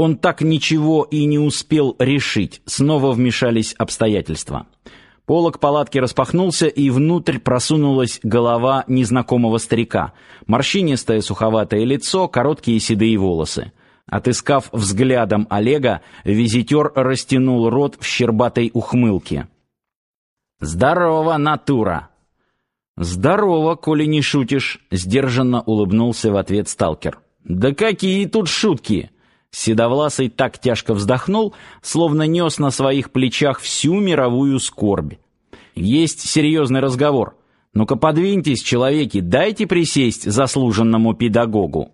Он так ничего и не успел решить. Снова вмешались обстоятельства. Полог палатки распахнулся, и внутрь просунулась голова незнакомого старика. Морщинистое суховатое лицо, короткие седые волосы. Отыскав взглядом Олега, визитер растянул рот в щербатой ухмылке. «Здорово, натура!» «Здорово, коли не шутишь», — сдержанно улыбнулся в ответ сталкер. «Да какие тут шутки!» Седовласый так тяжко вздохнул, словно нес на своих плечах всю мировую скорбь. «Есть серьезный разговор. Ну-ка подвиньтесь, человеки, дайте присесть заслуженному педагогу».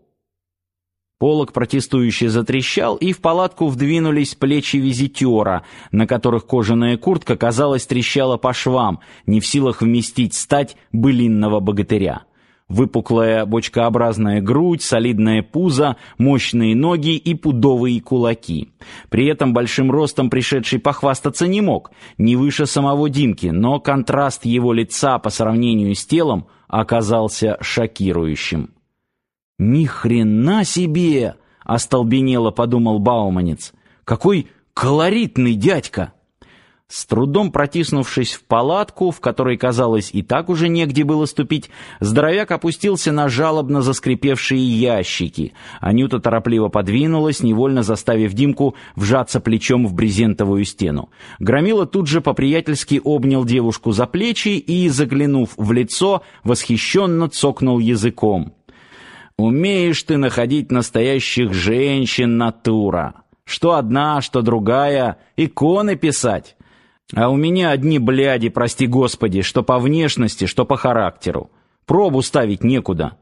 Полок протестующе затрещал, и в палатку вдвинулись плечи визитера, на которых кожаная куртка, казалось, трещала по швам, не в силах вместить стать былинного богатыря. Выпуклая бочкообразная грудь, солидное пузо, мощные ноги и пудовые кулаки. При этом большим ростом пришедший похвастаться не мог, не выше самого Димки, но контраст его лица по сравнению с телом оказался шокирующим. «Ни хрена себе!» — остолбенело подумал Бауманец. «Какой колоритный дядька!» С трудом протиснувшись в палатку, в которой, казалось, и так уже негде было ступить, здоровяк опустился на жалобно заскрипевшие ящики. Анюта торопливо подвинулась, невольно заставив Димку вжаться плечом в брезентовую стену. Громила тут же по-приятельски обнял девушку за плечи и, заглянув в лицо, восхищенно цокнул языком. Умеешь ты находить настоящих женщин, натура. Что одна, что другая, иконы писать. А у меня одни бляди, прости господи, что по внешности, что по характеру. Пробу ставить некуда.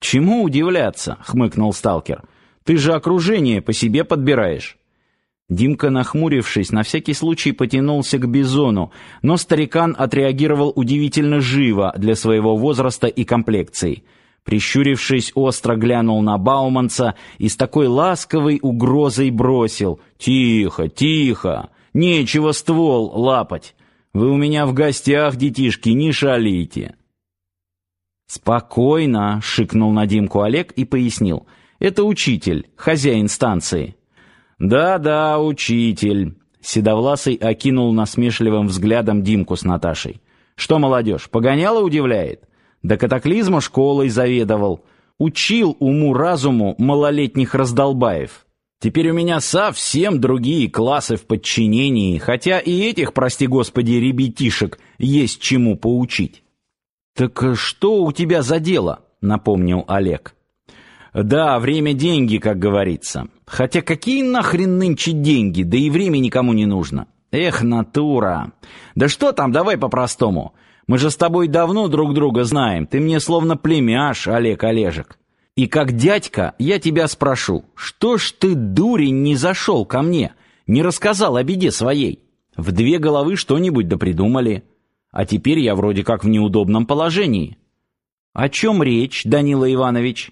Чему удивляться, хмыкнул сталкер. Ты же окружение по себе подбираешь. Димка, нахмурившись, на всякий случай потянулся к бизону, но старикан отреагировал удивительно живо для своего возраста и комплекции. Прищурившись, остро глянул на Бауманца и с такой ласковой угрозой бросил «Тихо, тихо! Нечего ствол лапать! Вы у меня в гостях, детишки, не шалите!» «Спокойно!» — шикнул на Димку Олег и пояснил. «Это учитель, хозяин станции». «Да-да, учитель!» Седовласый окинул насмешливым взглядом Димку с Наташей. «Что, молодежь, погоняло удивляет?» До катаклизма школой заведовал, учил уму-разуму малолетних раздолбаев. Теперь у меня совсем другие классы в подчинении, хотя и этих, прости господи, ребятишек есть чему поучить. Так что у тебя за дело? напомнил Олег. Да, время деньги, как говорится. Хотя какие нахрен нынче деньги, да и время никому не нужно. Эх, натура. Да что там, давай по-простому. Мы же с тобой давно друг друга знаем. Ты мне словно племяш, Олег Олежек. И как дядька я тебя спрошу, что ж ты, дурень, не зашел ко мне, не рассказал о беде своей? В две головы что-нибудь да придумали. А теперь я вроде как в неудобном положении. О чем речь, Данила Иванович?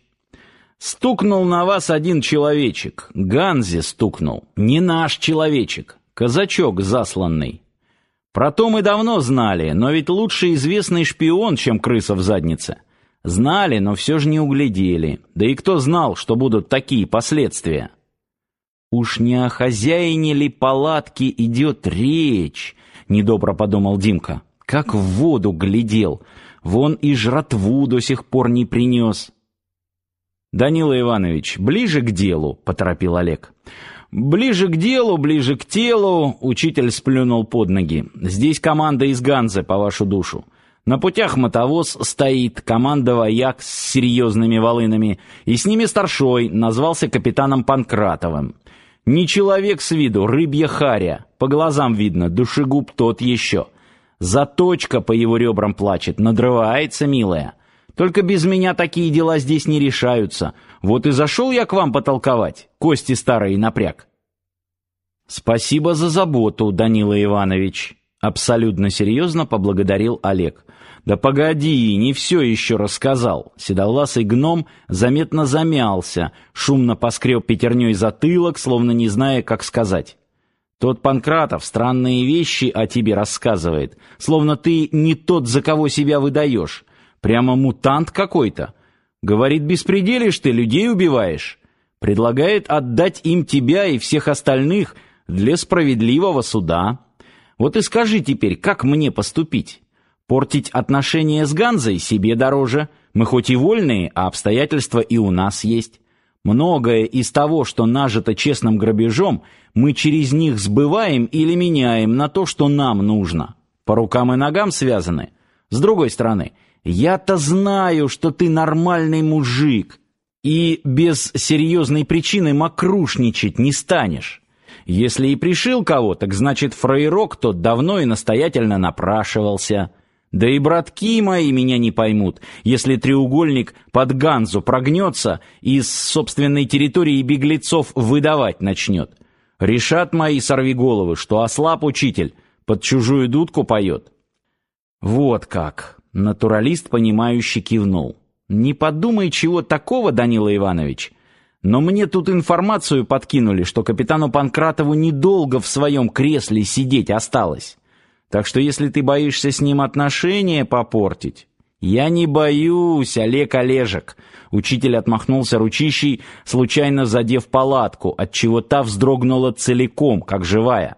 Стукнул на вас один человечек. Ганзе стукнул. Не наш человечек. Казачок засланный. Про то мы давно знали, но ведь лучше известный шпион, чем крыса в заднице. Знали, но все же не углядели. Да и кто знал, что будут такие последствия? Уж не о хозяине ли палатки идет речь, недобро подумал Димка. Как в воду глядел. Вон и жратву до сих пор не принес. Данила Иванович, ближе к делу, поторопил Олег. Ближе к делу, ближе к телу, учитель сплюнул под ноги. Здесь команда из Ганзы по вашу душу. На путях мотовоз стоит, команда вояк с серьезными волынами, и с ними старшой, назвался капитаном Панкратовым. Не человек с виду, рыбья харя, по глазам видно, душегуб тот еще. Заточка по его ребрам плачет, надрывается, милая. Только без меня такие дела здесь не решаются. Вот и зашел я к вам потолковать, кости старые напряг. Спасибо за заботу, Данила Иванович, абсолютно серьезно поблагодарил Олег. Да погоди, не все еще рассказал. Седовласый гном заметно замялся, шумно поскреб пятерней затылок, словно не зная, как сказать. Тот Панкратов странные вещи о тебе рассказывает, словно ты не тот, за кого себя выдаешь. Прямо мутант какой-то. Говорит, беспределишь ты, людей убиваешь. Предлагает отдать им тебя и всех остальных для справедливого суда. Вот и скажи теперь, как мне поступить? Портить отношения с Ганзой себе дороже. Мы хоть и вольные, а обстоятельства и у нас есть. Многое из того, что нажито честным грабежом, мы через них сбываем или меняем на то, что нам нужно. По рукам и ногам связаны. С другой стороны, я-то знаю, что ты нормальный мужик, и без серьезной причины мокрушничать не станешь. Если и пришил кого, так значит фраерок тот давно и настоятельно напрашивался. Да и братки мои меня не поймут, если треугольник под Ганзу прогнется и с собственной территории беглецов выдавать начнет. Решат мои сорвиголовы, что ослаб учитель, под чужую дудку поет. Вот как, натуралист понимающе кивнул. Не подумай чего такого, Данила Иванович. Но мне тут информацию подкинули, что капитану Панкратову недолго в своем кресле сидеть осталось. Так что если ты боишься с ним отношения попортить... Я не боюсь, Олег Олежек. Учитель отмахнулся ручищей, случайно задев палатку, от чего та вздрогнула целиком, как живая.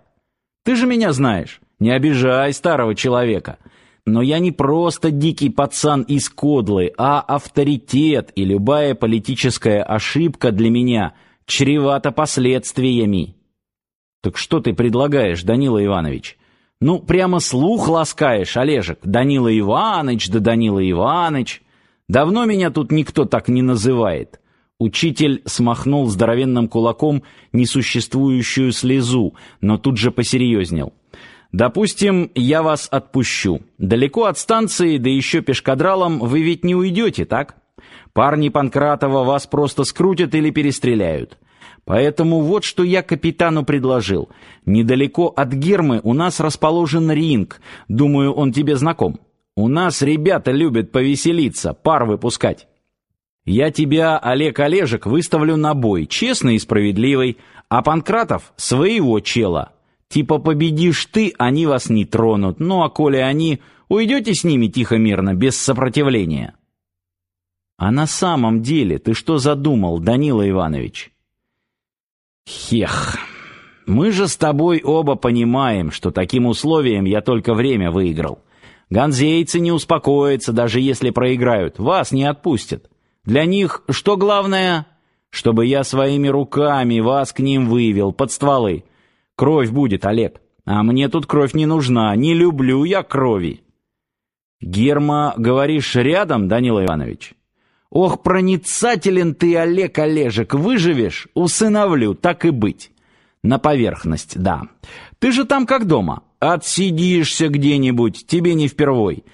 Ты же меня знаешь. Не обижай старого человека. Но я не просто дикий пацан из Кодлы, а авторитет, и любая политическая ошибка для меня чревата последствиями. Так что ты предлагаешь, Данила Иванович? Ну, прямо слух ласкаешь, Олежек. Данила Иванович, да Данила Иванович. Давно меня тут никто так не называет. Учитель смахнул здоровенным кулаком несуществующую слезу, но тут же посерьезнел. Допустим, я вас отпущу. Далеко от станции, да еще пешкадралом вы ведь не уйдете, так? Парни Панкратова вас просто скрутят или перестреляют. Поэтому вот что я капитану предложил. Недалеко от Гермы у нас расположен ринг. Думаю, он тебе знаком. У нас ребята любят повеселиться, пар выпускать. Я тебя, Олег Олежек, выставлю на бой, честный и справедливый, а Панкратов своего чела. Типа победишь ты, они вас не тронут. Ну а коли они, уйдете с ними тихо-мирно, без сопротивления. А на самом деле ты что задумал, Данила Иванович? Хех. Мы же с тобой оба понимаем, что таким условием я только время выиграл. Ганзейцы не успокоятся, даже если проиграют. Вас не отпустят. Для них что главное? Чтобы я своими руками вас к ним вывел под стволы. Кровь будет, Олег. А мне тут кровь не нужна. Не люблю я крови. Герма, говоришь, рядом, Данила Иванович? Ох, проницателен ты, Олег Олежек, выживешь, усыновлю, так и быть. На поверхность, да. Ты же там как дома. Отсидишься где-нибудь, тебе не впервой.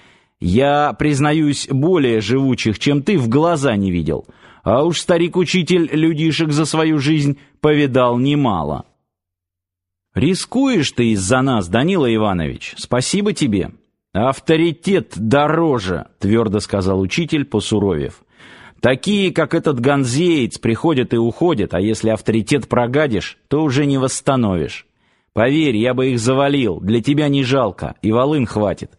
Я, признаюсь, более живучих, чем ты, в глаза не видел. А уж старик-учитель людишек за свою жизнь повидал немало. Рискуешь ты из-за нас, Данила Иванович. Спасибо тебе. Авторитет дороже, твердо сказал учитель, посуровев. Такие, как этот ганзеец, приходят и уходят, а если авторитет прогадишь, то уже не восстановишь. Поверь, я бы их завалил, для тебя не жалко, и волын хватит.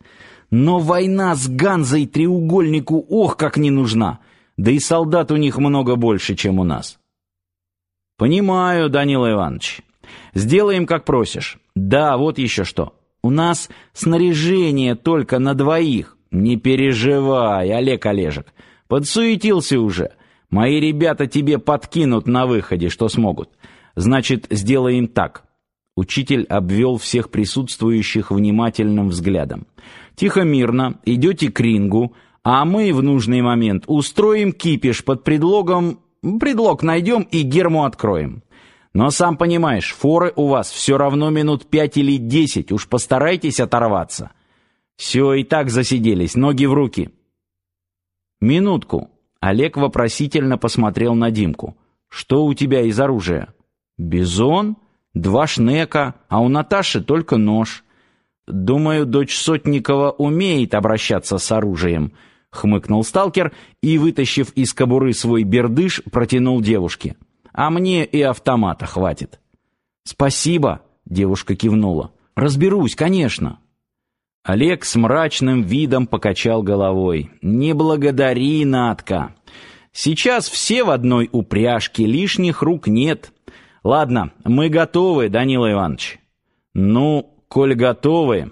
Но война с Ганзой треугольнику ох как не нужна, да и солдат у них много больше, чем у нас. Понимаю, Данила Иванович. Сделаем, как просишь. Да, вот еще что. У нас снаряжение только на двоих. Не переживай, Олег Олежек. Подсуетился уже. Мои ребята тебе подкинут на выходе, что смогут. Значит, сделаем так. Учитель обвел всех присутствующих внимательным взглядом. Тихо, мирно, идете к рингу, а мы в нужный момент устроим кипиш под предлогом... Предлог найдем и герму откроем. Но сам понимаешь, форы у вас все равно минут пять или десять, уж постарайтесь оторваться. Все, и так засиделись, ноги в руки. «Минутку». Олег вопросительно посмотрел на Димку. «Что у тебя из оружия?» «Бизон, два шнека, а у Наташи только нож». «Думаю, дочь Сотникова умеет обращаться с оружием», — хмыкнул сталкер и, вытащив из кобуры свой бердыш, протянул девушке. «А мне и автомата хватит». «Спасибо», — девушка кивнула. «Разберусь, конечно». Олег с мрачным видом покачал головой. «Не благодари, Натка. Сейчас все в одной упряжке, лишних рук нет. Ладно, мы готовы, Данила Иванович. Ну, коль готовы,